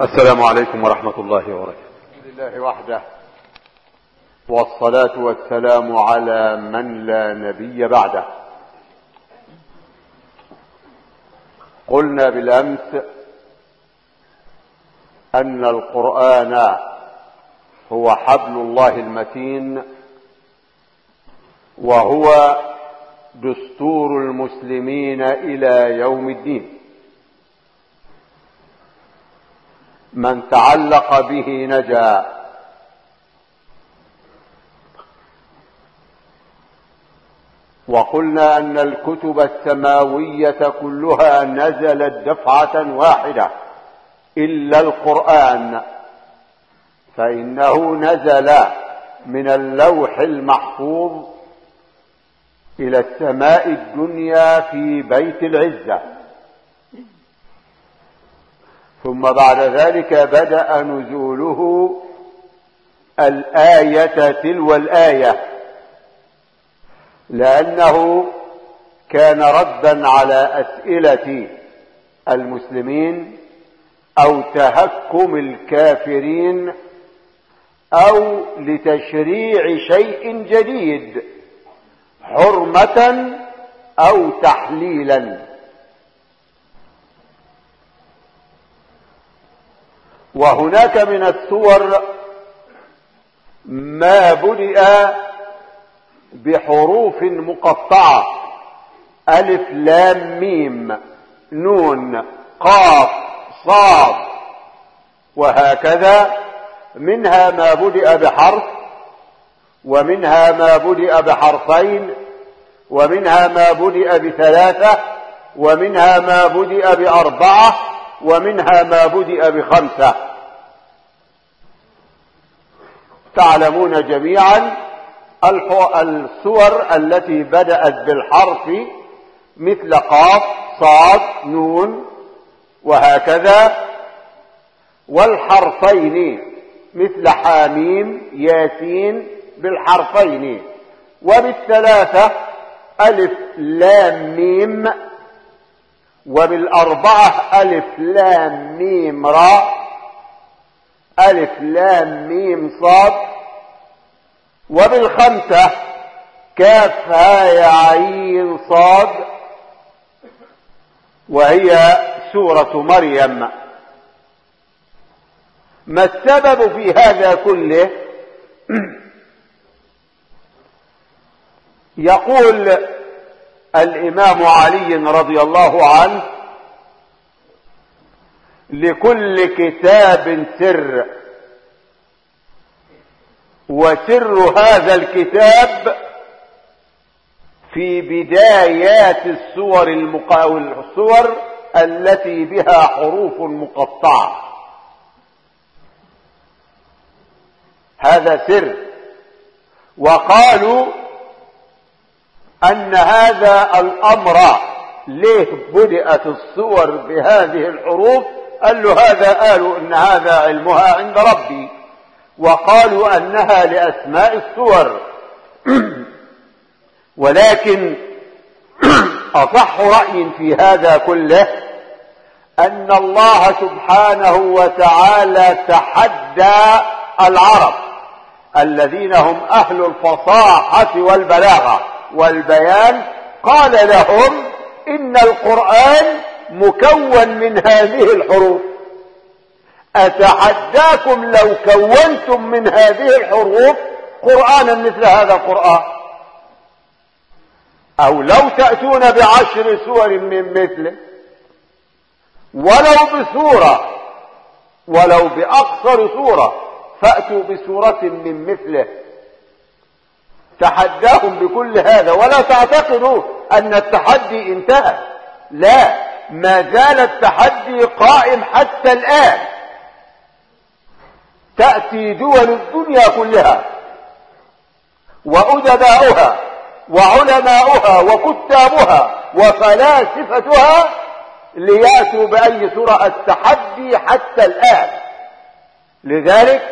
السلام عليكم ورحمة الله وبركاته. الحمد لله وحده. والصلاة والسلام على من لا نبي بعده. قلنا بالأمس أن القرآن هو حبل الله المتين وهو دستور المسلمين إلى يوم الدين. من تعلق به نجا. وقلنا أن الكتب السماوية كلها نزلت دفعة واحدة إلا القرآن. فإنه نزل من اللوح المحفوظ إلى السماء الدنيا في بيت العزة. ثم بعد ذلك بدأ نزوله الآية تلو الآية. لأنه كان ردا على أسئلة المسلمين أو تهكم الكافرين أو لتشريع شيء جديد حرمة أو تحليلا. وهناك من السور ما بدأ بحروف مقطعة. ألف لام ميم. نون. قاف. صاد. وهكذا. منها ما بدأ بحرف. ومنها ما بدأ بحرفين. ومنها ما بدأ بثلاثة. ومنها ما بدأ بأربعة. ومنها ما بدأ بخمسة. تعلمون جميعا السور التي بدأت بالحرف مثل قاف صاد نون وهكذا. والحرفين مثل حاميم ياسين بالحرفين. وبالثلاثة ألف لام ميم وبالأربعة ألف لام ميم راء ألف لام ميم صاد وبالخمسة كاف هاء عين صاد وهي سورة مريم. ما السبب في هذا كله؟ يقول الإمام علي رضي الله عنه لكل كتاب سر. وسر هذا الكتاب في بدايات السور المقا... السور التي بها حروف مقطعة. هذا سر. وقالوا أن هذا الأمر ليه بدأت السور بهذه الحروف؟ قال له هذا قالوا إن هذا علمها عند ربي. وقالوا أنها لأسماء السور ولكن أصح رأي في هذا كله أن الله سبحانه وتعالى تحدى العرب الذين هم أهل الفصاحة والبلاغة. والبيان قال لهم إن القرآن مكون من هذه الحروف. أتحداكم لو كونتم من هذه الحروف قرآنا مثل هذا القرآن؟ أو لو تأتون بعشر سور من مثله. ولو بسورة. ولو بأقصر سورة. فأتوا بسورة من مثله. تحداهم بكل هذا. ولا تعتقدوا أن التحدي انتهى. لا ما زال التحدي قائم حتى الآن. تأتي دول الدنيا كلها وأدباؤها وعلماؤها وكتابها وفلاسفتها ليأتوا بأي سورة التحدي حتى الآن. لذلك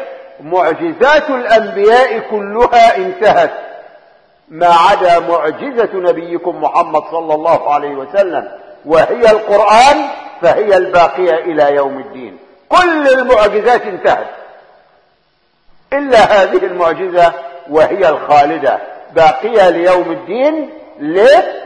معجزات الأنبياء كلها انتهت. ما عدا معجزة نبيكم محمد صلى الله عليه وسلم وهي القرآن فهي الباقية إلى يوم الدين. كل المعجزات انتهت. إلا هذه المعجزة وهي الخالدة. باقية ليوم الدين. ليه؟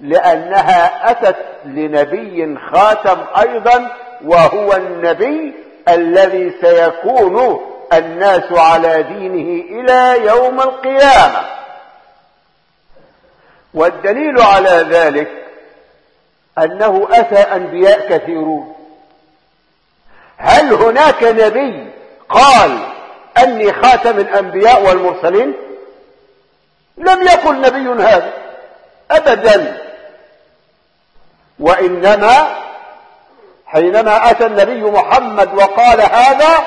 لأنها أتت لنبي خاتم أيضا وهو النبي الذي سيكون الناس على دينه إلى يوم القيامة. والدليل على ذلك أنه أتى أنبياء كثيرون. هل هناك نبي قال أني خاتم الأنبياء والمرسلين؟ لم يقل نبي هذا أبدا. وإنما حينما أتى النبي محمد وقال هذا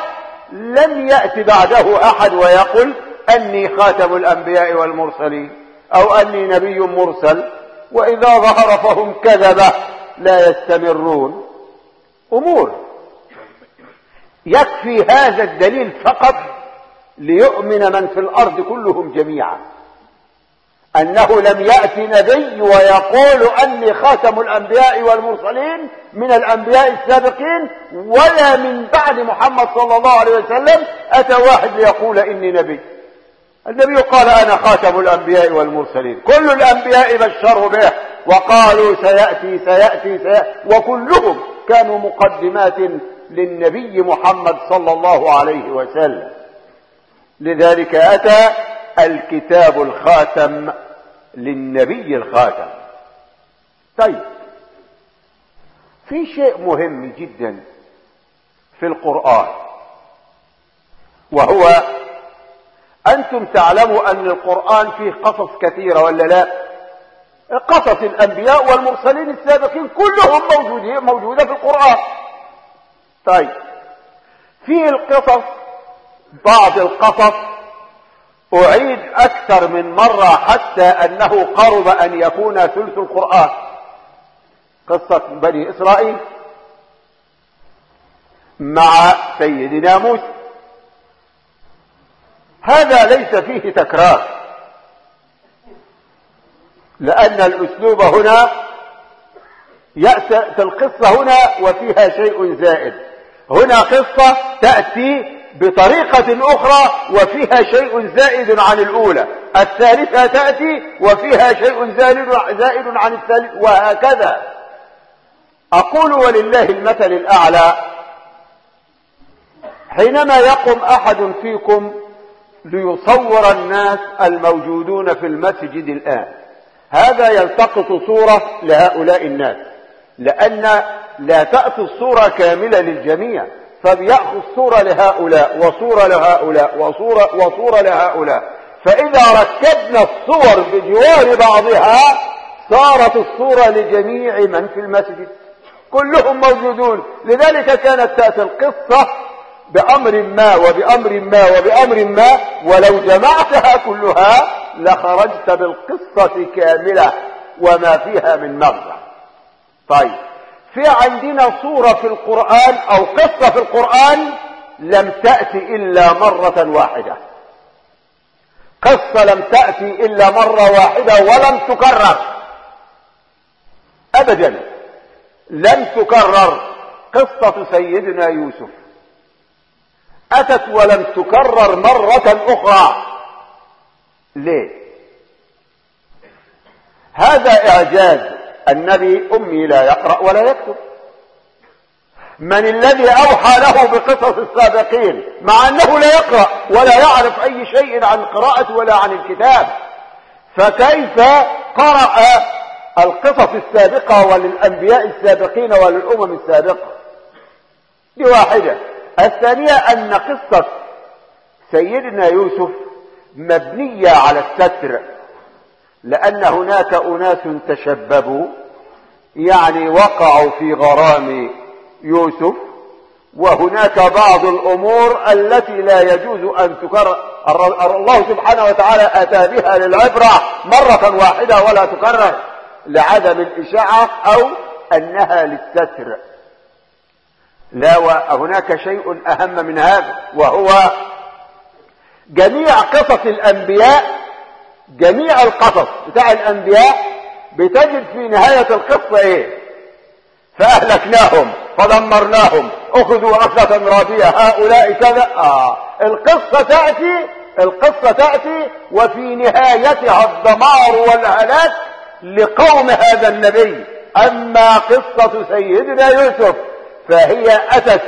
لم يأت بعده أحد ويقل أني خاتم الأنبياء والمرسلين. أو أني نبي مرسل وإذا ظهر فهم كذبة لا يستمرون. أمور. يكفي هذا الدليل فقط ليؤمن من في الأرض كلهم جميعا. أنه لم يأتي نبي ويقول أني خاتم الأنبياء والمرسلين من الأنبياء السابقين ولا من بعد محمد صلى الله عليه وسلم أتى واحد ليقول إني نبي. النبي قال أنا خاتم الأنبياء والمرسلين. كل الأنبياء بشروا به وقالوا سيأتي سيأتي, سيأتي. وكلهم كانوا مقدمات للنبي محمد صلى الله عليه وسلم. لذلك أتى الكتاب الخاتم للنبي الخاتم. طيب. في شيء مهم جدا في القرآن وهو أنتم تعلموا أن القرآن فيه قصص كثيرة ولا لا؟ قصص الأنبياء والمرسلين السابقين كلهم موجودين موجودة في القرآن. طيب. فيه القصص بعض القصص أعيد أكثر من مرة حتى أنه قرب أن يكون ثلث القرآن. قصة بني إسرائيل مع سيدنا موسى. هذا ليس فيه تكرار. لأن الأسلوب هنا يأتي القصة هنا وفيها شيء زائد. هنا قصة تأتي بطريقة أخرى وفيها شيء زائد عن الأولى. الثالثة تأتي وفيها شيء زائد عن الثالث وهكذا. أقول ولله المثل الأعلى. حينما يقم أحد فيكم ليصور الناس الموجودون في المسجد الآن. هذا يلتقط صورة لهؤلاء الناس لأن لا تأتي الصورة كاملة للجميع فبيأخذ صورة لهؤلاء وصورة لهؤلاء وصورة, وصورة لهؤلاء. فإذا ركبنا الصور بجوار بعضها صارت الصورة لجميع من في المسجد. كلهم موجودون. لذلك كانت تأتي القصة بأمر ما وبأمر ما وبأمر ما ولو جمعتها كلها لخرجت بالقصة كاملة وما فيها من مغزى طيب في عندنا صورة في القرآن أو قصة في القرآن لم تأتي إلا مرة واحدة. قصة لم تأتي إلا مرة واحدة ولم تكرر. أبدا لم تكرر قصة سيدنا يوسف. أتت ولم تكرر مرة أخرى. ليه؟ هذا إعجاز النبي أمي لا يقرأ ولا يكتب. من الذي أوحى له بقصص السابقين مع أنه لا يقرأ ولا يعرف أي شيء عن القراءة ولا عن الكتاب فكيف قرأ القصص السابقة وللأنبياء السابقين وللأمم السابقة؟ دي واحدة الثانية أن قصة سيدنا يوسف مبنية على الستر لأن هناك أناس تشببوا يعني وقعوا في غرام يوسف وهناك بعض الأمور التي لا يجوز أن تكرر الله سبحانه وتعالى أتى بها للعبرة مرة واحدة ولا تكرر لعدم الإشاعة أو أنها للستر. لا وهناك شيء أهم من هذا وهو جميع قصص الأنبياء جميع القصص بتاع الأنبياء بتجد في نهاية القصة إيه؟ فأهلكناهم فدمرناهم أخذوا أخذة رابية هؤلاء كذا. آه القصة تأتي القصة تأتي وفي نهايتها الدمار والهلاك لقوم هذا النبي. أما قصة سيدنا يوسف فهي أتت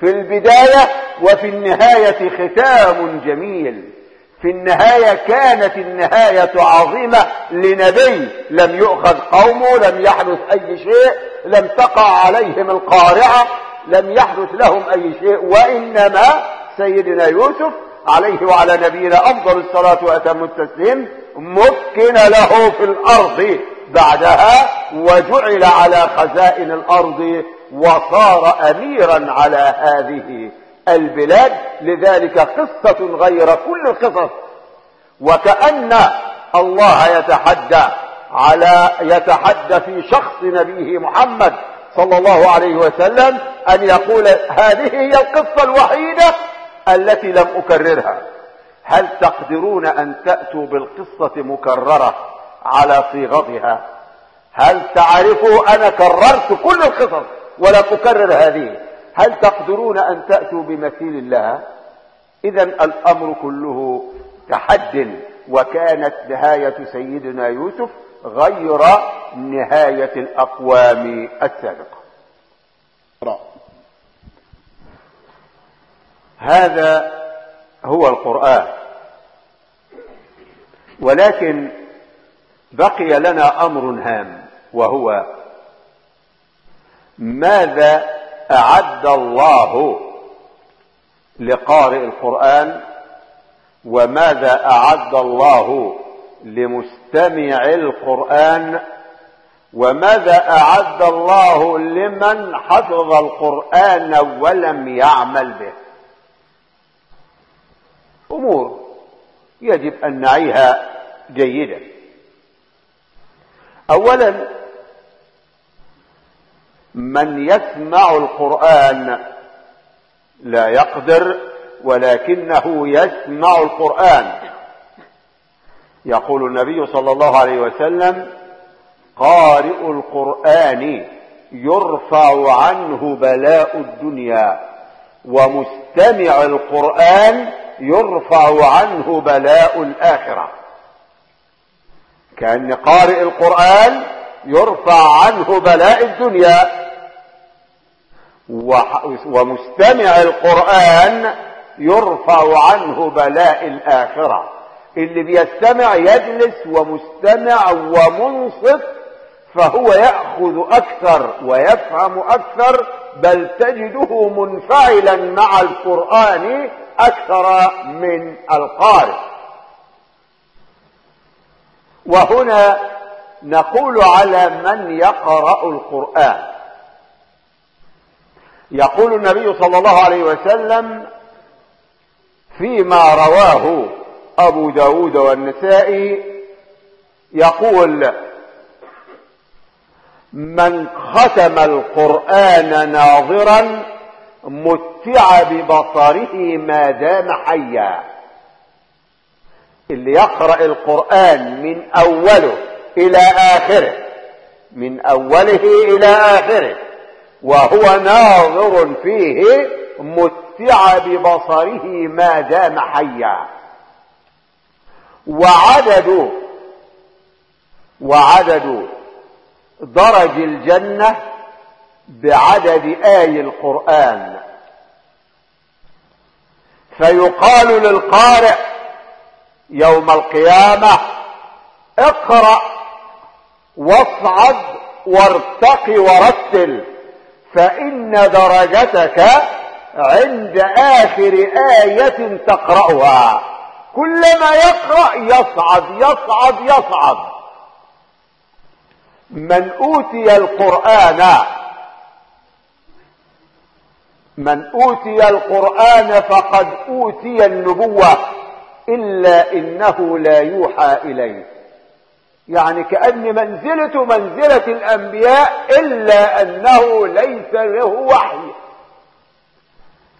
في البداية وفي النهاية ختام جميل. في النهاية كانت النهاية عظيمة لنبي لم يؤخذ قومه لم يحدث أي شيء لم تقع عليهم القارعة لم يحدث لهم أي شيء وإنما سيدنا يوسف عليه وعلى نبينا أفضل الصلاة وأتم التسليم مكن له في الأرض. بعدها وجعل على خزائن الأرض وصار أميرا على هذه البلاد لذلك قصة غير كل القصص. وكأن الله يتحدى على يتحدى في شخص نبيه محمد صلى الله عليه وسلم أن يقول هذه هي القصة الوحيدة التي لم أكررها. هل تقدرون أن تأتوا بالقصة مكررة على صيغتها؟ هل تعرفوا أنا كررت كل القصص؟ ولم أكرر هذه. هل تقدرون أن تأتوا بمثيل لها إذا الأمر كله تحد وكانت نهاية سيدنا يوسف غير نهاية الأقوام السابقة. هذا هو القرآن. ولكن بقي لنا أمر هام وهو ماذا أعد الله لقارئ القرآن وماذا أعد الله لمستمع القرآن وماذا أعد الله لمن حفظ القرآن ولم يعمل به؟ أمور يجب أن نعيها جيدا. أولا من يسمع القرآن لا يقدر ولكنه يسمع القرآن. يقول النبي صلى الله عليه وسلم قارئ القرآن يرفع عنه بلاء الدنيا ومستمع القرآن يرفع عنه بلاء الآخرة. كأن قارئ القرآن يرفع عنه بلاء الدنيا. ومستمع القرآن يرفع عنه بلاء الآخرة. اللي بيستمع يجلس ومستمع ومنصف فهو يأخذ أكثر ويفهم أكثر بل تجده منفعلا مع القرآن أكثر من القارئ. وهنا نقول على من يقرأ القرآن. يقول النبي صلى الله عليه وسلم فيما رواه أبو داود والنسائي يقول من ختم القرآن ناظرا متع ببصره ما دام حيا. اللي يقرأ القرآن من أوله إلى آخره من أوله إلى آخره وهو ناظر فيه متع ببصره ما دام حيا. وعدد وعدد درج الجنة بعدد آي القرآن. فيقال للقارئ يوم القيامة اقرأ واصعد وارتق ورتل فإن درجتك عند آخر آية تقرأها. كلما يقرأ يصعد يصعد يصعد. من أوتي القرآن من أوتي القرآن فقد أوتي النبوة إلا إنه لا يوحى إليه. يعني كأن منزلته منزلة الأنبياء إلا أنه ليس له وحي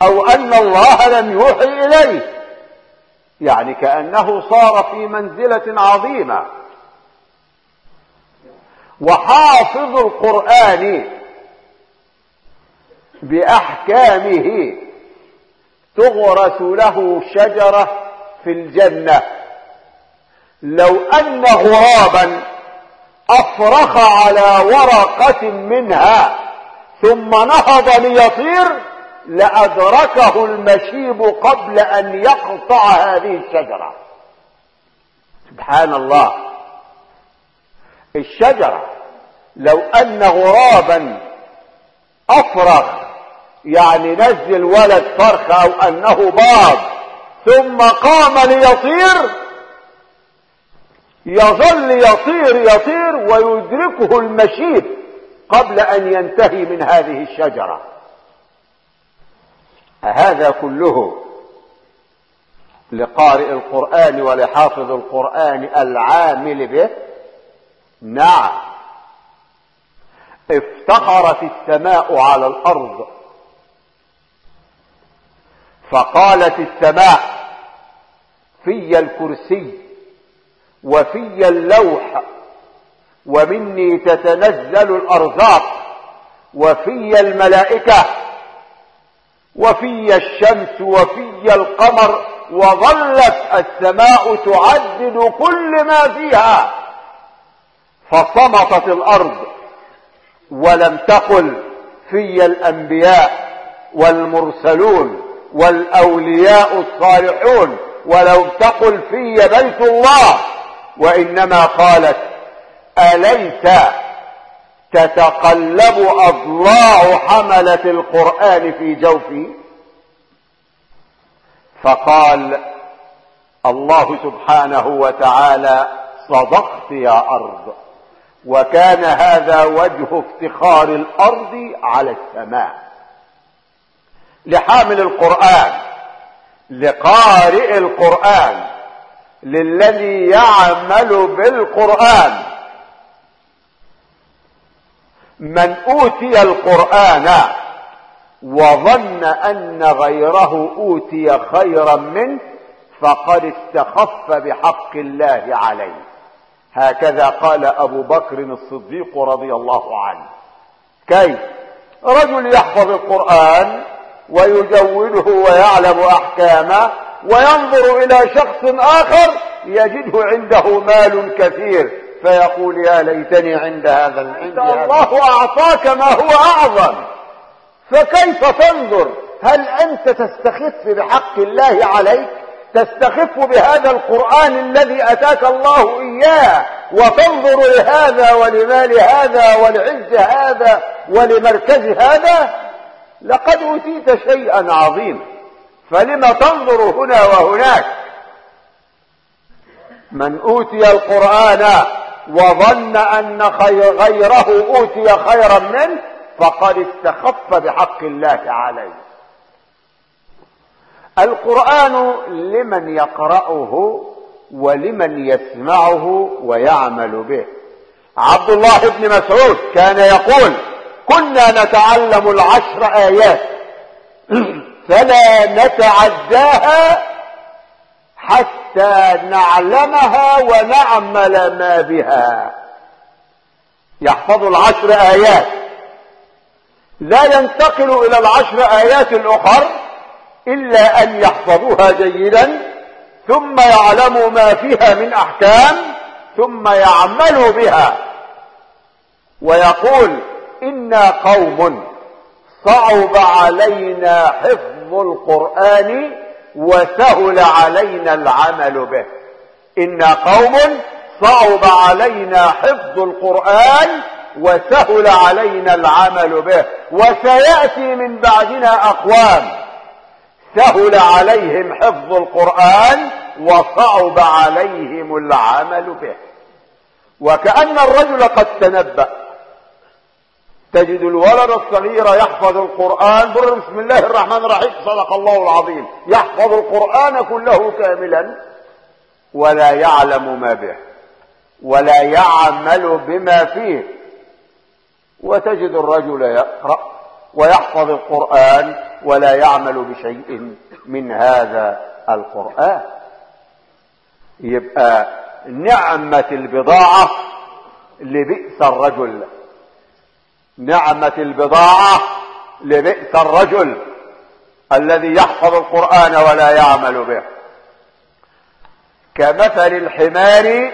أو أن الله لم يوحي إليه يعني كأنه صار في منزلة عظيمة وحافظ القرآن بأحكامه تغرس له شجرة في الجنة لو أن غرابا أفرخ على ورقة منها ثم نهض ليطير لأدركه المشيب قبل أن يقطع هذه الشجرة. سبحان الله. الشجرة لو أن غرابا أفرخ يعني نزل ولد فرخ أو أنه باض ثم قام ليطير يظل يطير يطير ويدركه المشيب قبل أن ينتهي من هذه الشجرة. هذا كله لقارئ القرآن ولحافظ القرآن العامل به؟ نعم. افتخرت السماء على الأرض. فقالت السماء في الكرسي. وفي اللوح ومني تتنزل الأرزاق وفي الملائكة وفي الشمس وفي القمر وظلت السماء تعدد كل ما فيها فصمتت الأرض ولم تقل في الأنبياء والمرسلون والأولياء الصالحون ولو تقل في بيت الله. وإنما قالت أليس تتقلب أضلاع حملة القرآن في جوفي؟ فقال الله سبحانه وتعالى صدقت يا أرض وكان هذا وجه افتخار الأرض على السماء. لحامل القرآن لقارئ القرآن للذي يعمل بالقرآن. من أوتي القرآن وظن أن غيره أوتي خيرا منه فقد استخف بحق الله عليه. هكذا قال أبو بكر الصديق رضي الله عنه. كيف؟ رجل يحفظ القرآن ويجوده ويعلم أحكامه وينظر إلى شخص آخر يجده عنده مال كثير فيقول يا ليتني عند هذا العند الله أعطاك ما هو أعظم. فكيف تنظر؟ هل أنت تستخف بحق الله عليك؟ تستخف بهذا القرآن الذي أتاك الله إياه؟ وتنظر لهذا ولمال هذا ولعز هذا ولمركز هذا؟ لقد أوتيت شيئا عظيما. فلم تنظر هنا وهناك؟ من أوتي القرآن وظن أن غيره أوتي خيرا منه فقد استخف بحق الله عليه. القرآن لمن يقرأه ولمن يسمعه ويعمل به. عبد الله بن مسعود كان يقول كنا نتعلم العشر آيات. فلا نتعداها حتى نعلمها ونعمل ما بها. يحفظ العشر آيات. لا ينتقل إلى العشر آيات الأخر إلا أن يحفظوها جيدا ثم يعلموا ما فيها من أحكام ثم يعملوا بها. ويقول إنا قوم صعب علينا حفظ القرآن وسهل علينا العمل به. إنا قوم صعب علينا حفظ القرآن وسهل علينا العمل به. وسيأتي من بعدنا أقوام سهل عليهم حفظ القرآن وصعب عليهم العمل به. وكأن الرجل قد تنبأ. تجد الولد الصغير يحفظ القرآن. بسم الله الرحمن الرحيم. صدق الله العظيم. يحفظ القرآن كله كاملا ولا يعلم ما به ولا يعمل بما فيه. وتجد الرجل يقرأ ويحفظ القرآن ولا يعمل بشيء من هذا القرآن. يبقى نعمة البضاعة لبئس الرجل. نعمة البضاعة لبئس الرجل الذي يحفظ القرآن ولا يعمل به. كمثل الحمار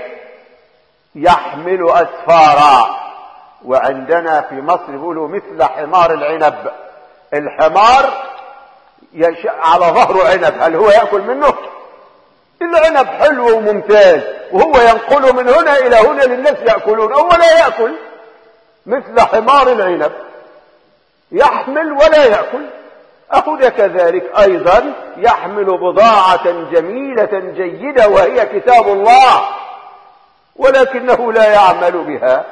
يحمل أسفارا وعندنا في مصر يقولوا مثل حمار العنب. الحمار على ظهره عنب هل هو يأكل منه؟ العنب حلو وممتاز وهو ينقله من هنا إلى هنا للناس يأكلون هو لا يأكل. مثل حمار العنب. يحمل ولا يأكل. أخذ كذلك أيضا. يحمل بضاعة جميلة جيدة وهي كتاب الله. ولكنه لا يعمل بها.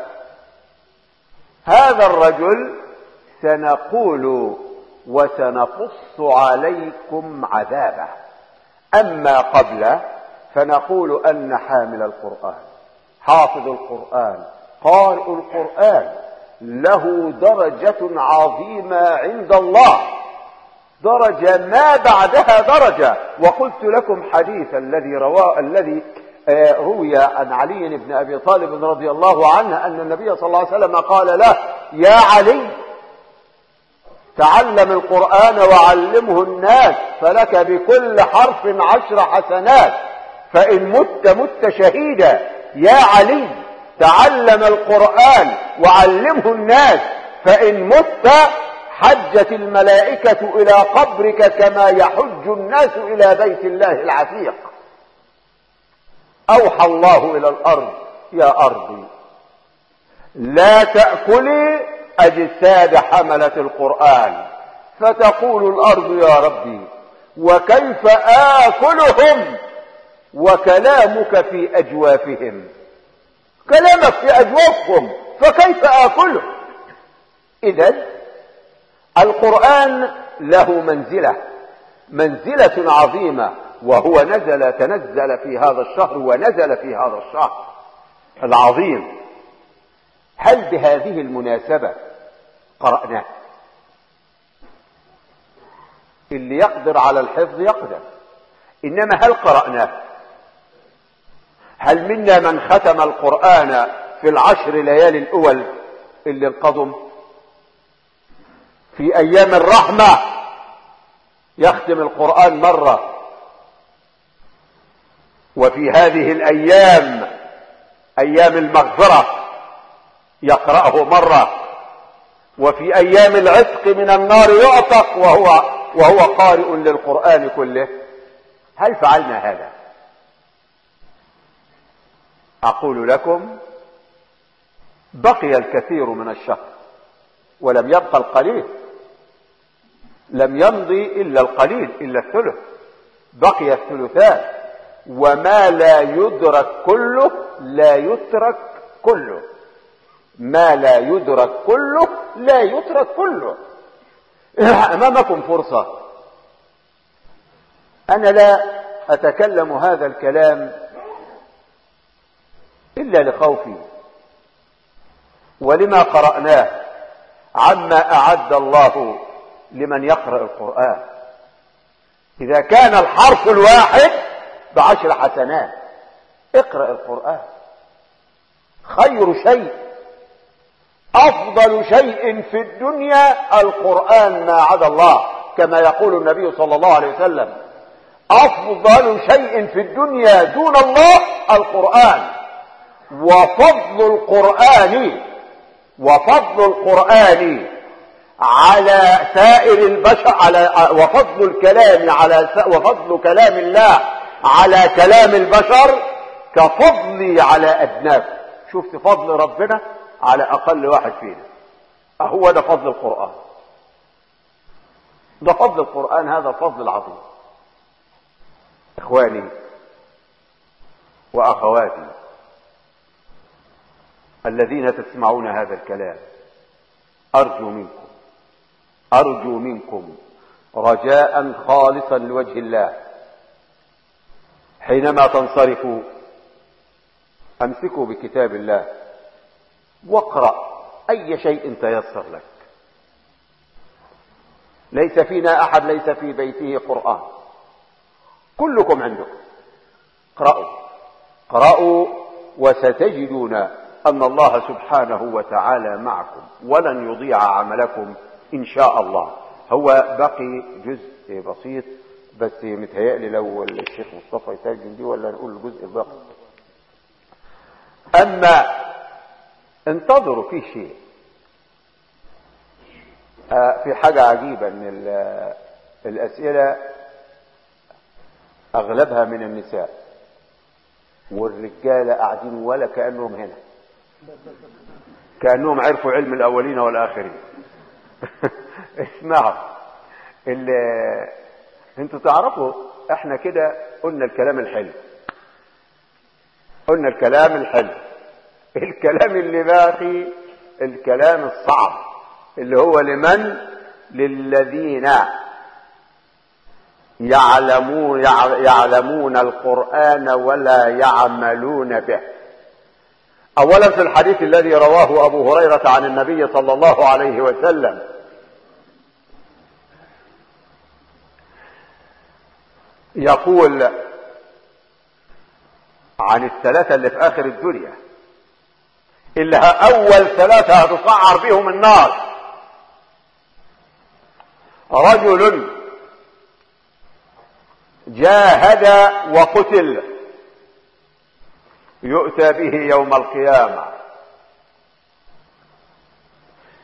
هذا الرجل سنقول وسنقص عليكم عذابه. أما قبل فنقول أن حامل القرآن. حافظ القرآن. قارئ القرآن. له درجة عظيمة عند الله. درجة ما بعدها درجة. وقلت لكم حديث الذي رواه الذي آه، روي عن علي بن أبي طالب رضي الله عنه أن النبي صلى الله عليه وسلم قال له يا علي تعلم القرآن وعلمه الناس فلك بكل حرف عشر حسنات فإن مت مت شهيدا. يا علي تعلم القرآن وعلمه الناس فإن مت حجت الملائكة إلى قبرك كما يحج الناس إلى بيت الله العتيق. أوحى الله إلى الأرض يا أرضي لا تأكلي أجساد حملة القرآن. فتقول الأرض يا ربي وكيف آكلهم؟ وكلامك في أجوافهم. كلامك في أجوافهم فكيف آكله؟ إذا القرآن له منزلة منزلة عظيمة وهو نزل تنزل في هذا الشهر ونزل في هذا الشهر العظيم. هل بهذه المناسبة قرأناه؟ اللي يقدر على الحفظ يقدر إنما هل قرأناه؟ هل منا من ختم القرآن في العشر ليالي الأول اللي انقضم في أيام الرحمة يختم القرآن مرة. وفي هذه الأيام أيام المغفرة يقرأه مرة. وفي أيام العتق من النار يعتق وهو وهو قارئ للقرآن كله. هل فعلنا هذا؟ أقول لكم بقي الكثير من الشهر ولم يبقى القليل. لم يمضي إلا القليل إلا الثلث. بقي الثلثان. وما لا يدرك كله لا يترك كله. ما لا يدرك كله لا يترك كله. أمامكم فرصة. أنا لا أتكلم هذا الكلام إلا لخوفي. ولما قرأناه عما أعد الله لمن يقرأ القرآن. إذا كان الحرف الواحد بعشر حسنات اقرأ القرآن. خير شيء. أفضل شيء في الدنيا القرآن ما عدا الله كما يقول النبي صلى الله عليه وسلم. أفضل شيء في الدنيا دون الله القرآن. وفضل القرآن وفضل القرآن على سائر البشر على وفضل الكلام على وفضل كلام الله على كلام البشر كفضلي على أدناكم شفت فضل ربنا على أقل واحد فينا. أهو ده فضل القرآن. ده فضل القرآن هذا فضل عظيم إخواني وأخواتي الذين تسمعون هذا الكلام. أرجو منكم أرجو منكم رجاء خالصا لوجه الله. حينما تنصرفوا أمسكوا بكتاب الله. واقرأ أي شيء تيسر لك. ليس فينا أحد ليس في بيته قرآن. كلكم عندكم. اقرأوا. اقرأوا وستجدون أن الله سبحانه وتعالى معكم ولن يضيع عملكم إن شاء الله. هو بقي جزء بسيط بس متهيألي لو الشيخ مصطفى يترجم دي ولا نقول الجزء الباقي أما انتظروا في شيء. آه في حاجة عجيبة ان الأسئلة أغلبها من النساء والرجالة قاعدين ولا كأنهم هنا. كأنهم عرفوا علم الأولين والآخرين. اسمعوا. أنتوا تعرفوا إحنا كده قلنا الكلام الحلو. قلنا الكلام الحلو. الكلام اللي باقي الكلام الصعب. اللي هو لمن؟ للذين يعلمون يعلمون القرآن ولا يعملون به. أولا في الحديث الذي رواه أبو هريرة عن النبي صلى الله عليه وسلم. يقول عن الثلاثة اللي في آخر الدنيا اللي أول ثلاثة هتصعر بهم النار. رجل جاهد وقتل. يؤتى به يوم القيامة.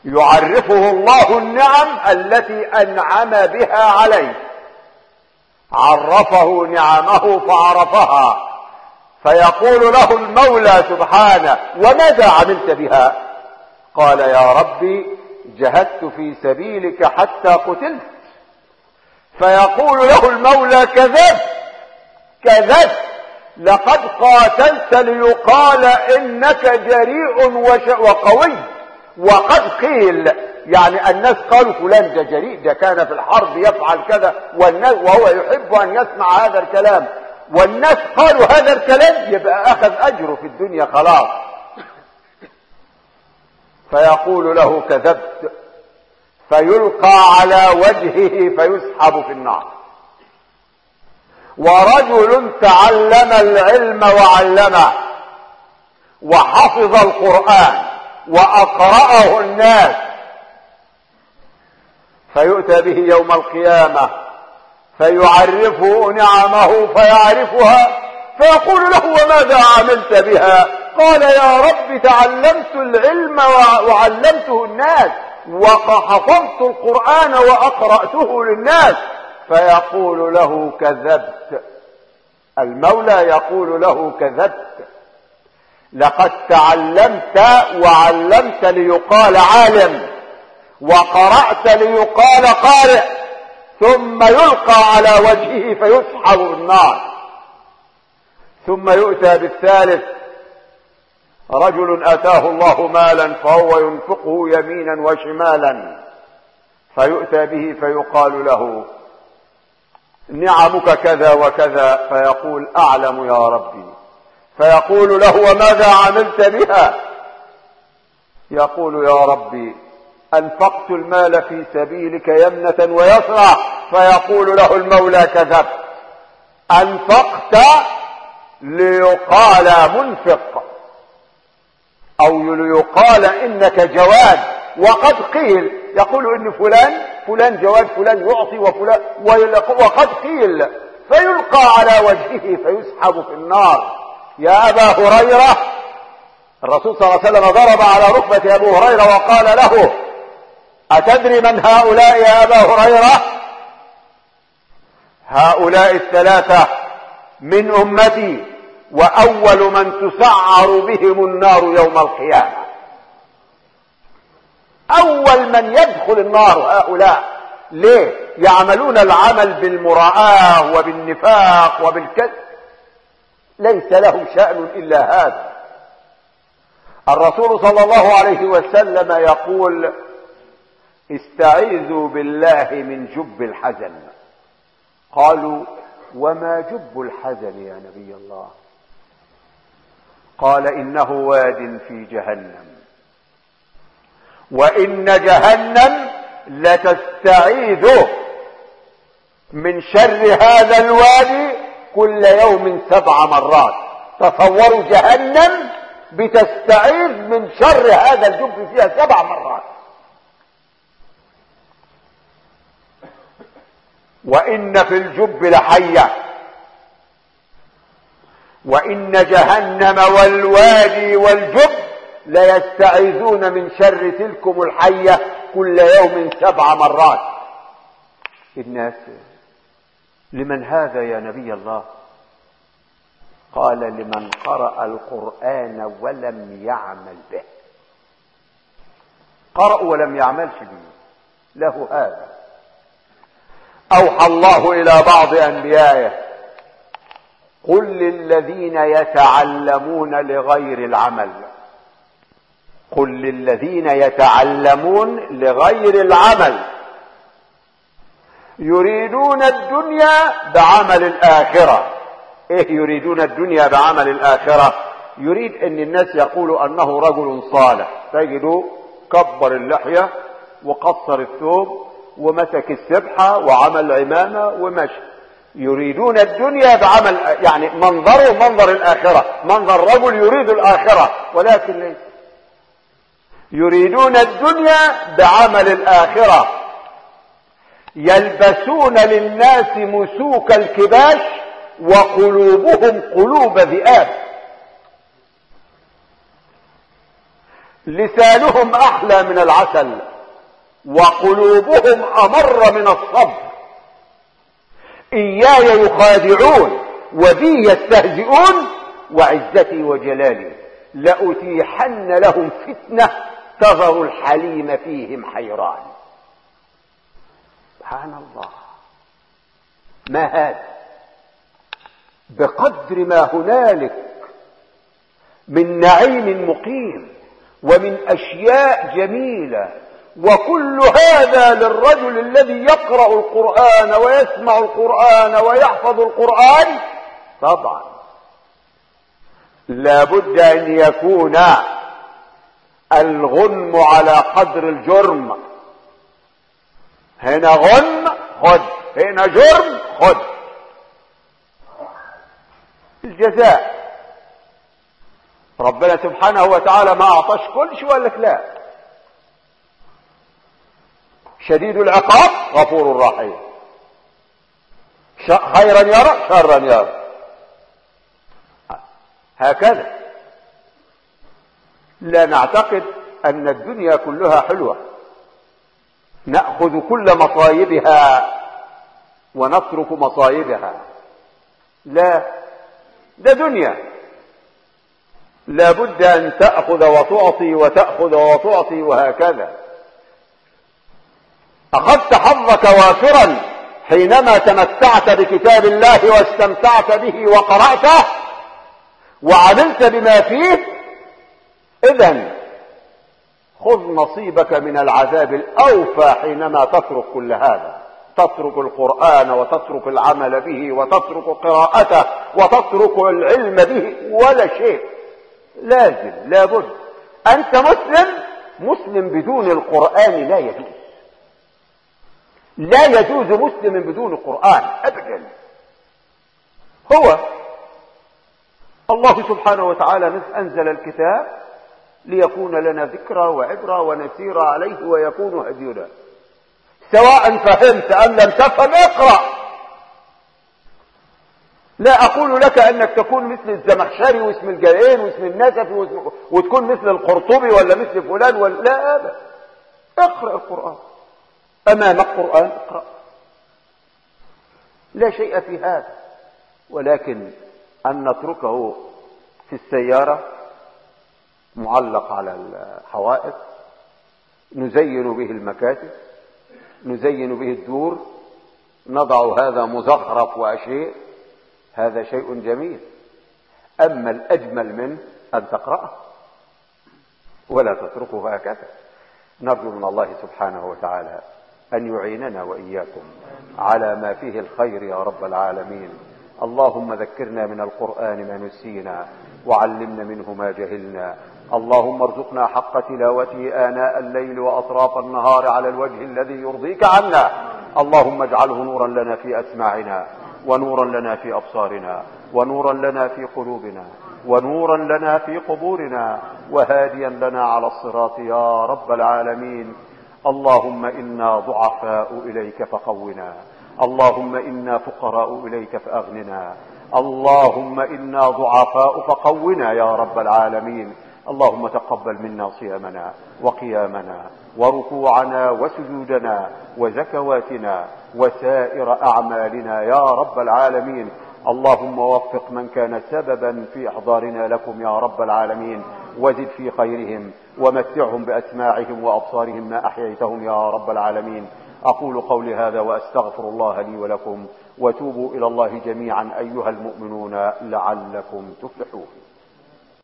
يعرفه الله النعم التي أنعم بها عليه. عرفه نعمه فعرفها. فيقول له المولى سبحانه وماذا عملت بها؟ قال يا ربي جهدت في سبيلك حتى قتلت. فيقول له المولى كذبت كذبت لقد قاتلت ليقال إنك جريء وقوي. وقد قيل يعني الناس قالوا فلان ده جريء ده كان في الحرب يفعل كذا والناس وهو يحب أن يسمع هذا الكلام. والناس قالوا هذا الكلام يبقى أخذ أجره في الدنيا خلاص. فيقول له كذبت. فيلقى على وجهه فيسحب في النار. ورجل تعلم العلم وعلمه وحفظ القرآن وأقرأه الناس فيؤتى به يوم القيامة فيعرفه نعمه فيعرفها فيقول له وماذا عملت بها؟ قال يا رب تعلمت العلم وعلمته الناس وحفظت القرآن وأقرأته للناس فيقول له كذبت. المولى يقول له كذبت. لقد تعلمت وعلمت ليقال عالم وقرأت ليقال قارئ ثم يلقى على وجهه فيسحب النار. ثم يؤتى بالثالث رجل أتاه الله مالا فهو ينفقه يمينا وشمالا فيؤتى به فيقال له نعمك كذا وكذا فيقول أعلم يا ربي. فيقول له وماذا عملت بها؟ يقول يا ربي أنفقت المال في سبيلك يمنة ويسرى فيقول له المولى كذبت أنفقت ليقال منفق. أو ليقال إنك جواد. وقد قيل يقول إن فلان فلان جواد فلان يعطي وفلان وقد قيل فيلقى على وجهه فيسحب في النار. يا أبا هريرة الرسول صلى الله عليه وسلم ضرب على ركبة أبو هريرة وقال له أتدري من هؤلاء يا أبا هريرة؟ هؤلاء الثلاثة من أمتي وأول من تسعر بهم النار يوم القيامة. أول من يدخل النار هؤلاء. ليه؟ يعملون العمل بالمراءة وبالنفاق وبالكذب. ليس لهم شأن إلا هذا. الرسول صلى الله عليه وسلم يقول استعيذوا بالله من جب الحزن. قالوا وما جب الحزن يا نبي الله؟ قال إنه واد في جهنم. وإن جهنم لتستعيذ من شر هذا الوادي كل يوم سبع مرات. تصوروا جهنم بتستعيذ من شر هذا الجب فيها سبع مرات. وإن في الجب لحية. وإن جهنم والوادي والجب ليستعيذون من شر تلكم الحية كل يوم سبع مرات. الناس لمن هذا يا نبي الله؟ قال لمن قرأ القرآن ولم يعمل به. قرأ ولم يعملش به له هذا. أوحى الله إلى بعض أنبيائه قل للذين يتعلمون لغير العمل. قل للذين يتعلمون لغير العمل. يريدون الدنيا بعمل الآخرة. إيه يريدون الدنيا بعمل الآخرة؟ يريد إن الناس يقولوا أنه رجل صالح. تجدوا كبر اللحية وقصر الثوب ومسك السبحة وعمل عمامة ومشي. يريدون الدنيا بعمل يعني منظره منظر الآخرة. منظر رجل يريد الآخرة. ولكن ليس يريدون الدنيا بعمل الآخرة. يلبسون للناس مسوك الكباش وقلوبهم قلوب ذئاب. لسانهم أحلى من العسل وقلوبهم أمر من الصبر. إياي يخادعون وبي يستهزئون وعزتي وجلالي. لأتيحن لهم فتنة تظر الحليم فيهم حيران. سبحان الله. ما هذا؟ بقدر ما هنالك من نعيم مقيم ومن أشياء جميلة وكل هذا للرجل الذي يقرأ القرآن ويسمع القرآن ويحفظ القرآن؟ طبعا. لابد أن يكون الغنم على قدر الجرم. هنا غنم خد. هنا جرم خد. الجزاء. ربنا سبحانه وتعالى ما أعطاش كل شيء وقال لك لا. شديد العقاب غفور رحيم. خيرا يرى شرا يرى هكذا. لا نعتقد أن الدنيا كلها حلوة. نأخذ كل مصايبها ونترك مصايبها. لا ده دنيا. لابد أن تأخذ وتعطي وتأخذ وتعطي وهكذا. أخذت حظك وافرا حينما تمتعت بكتاب الله واستمتعت به وقرأته وعملت بما فيه اذا خذ نصيبك من العذاب الأوفى حينما تترك كل هذا. تترك القرآن وتترك العمل به وتترك قراءته وتترك العلم به ولا شيء. لازم لابد. أنت مسلم؟ مسلم بدون القرآن لا يجوز. لا يجوز مسلم بدون القرآن ابدا. هو الله سبحانه وتعالى أنزل الكتاب ليكون لنا ذكرى وعبرة ونسير عليه ويكون هدينا سواء فهمت أم لم تفهم اقرأ. لا أقول لك أنك تكون مثل الزمخشري واسم الجليل واسم النسفي وتكون مثل القرطبي ولا مثل فلان ولا لا أبدا. اقرأ القرآن. أمامك قرآن اقرأ. لا شيء في هذا. ولكن أن نتركه في السيارة معلق على الحوائط نزين به المكاتب نزين به الدور نضع هذا مزخرف وأشياء هذا شيء جميل. أما الأجمل منه أن تقرأه ولا تتركه هكذا. نرجو من الله سبحانه وتعالى أن يعيننا وإياكم على ما فيه الخير يا رب العالمين. اللهم ذكرنا من القرآن ما نسينا وعلمنا منه ما جهلنا اللهم ارزقنا حق تلاوته آناء الليل وأطراف النهار على الوجه الذي يرضيك عنا. اللهم اجعله نورا لنا في أسماعنا ونورا لنا في أبصارنا ونورا لنا في قلوبنا ونورا لنا في قبورنا وهاديا لنا على الصراط يا رب العالمين. اللهم إنا ضعفاء إليك فقونا. اللهم إنا فقراء إليك فأغننا. اللهم إنا ضعفاء فقونا يا رب العالمين. اللهم تقبل منا صيامنا وقيامنا وركوعنا وسجودنا وزكواتنا وسائر أعمالنا يا رب العالمين. اللهم وفق من كان سببا في إحضارنا لكم يا رب العالمين. وزد في خيرهم ومتعهم بأسماعهم وأبصارهم ما أحييتهم يا رب العالمين. أقول قولي هذا وأستغفر الله لي ولكم. وتوبوا إلى الله جميعا أيها المؤمنون لعلكم تفلحون.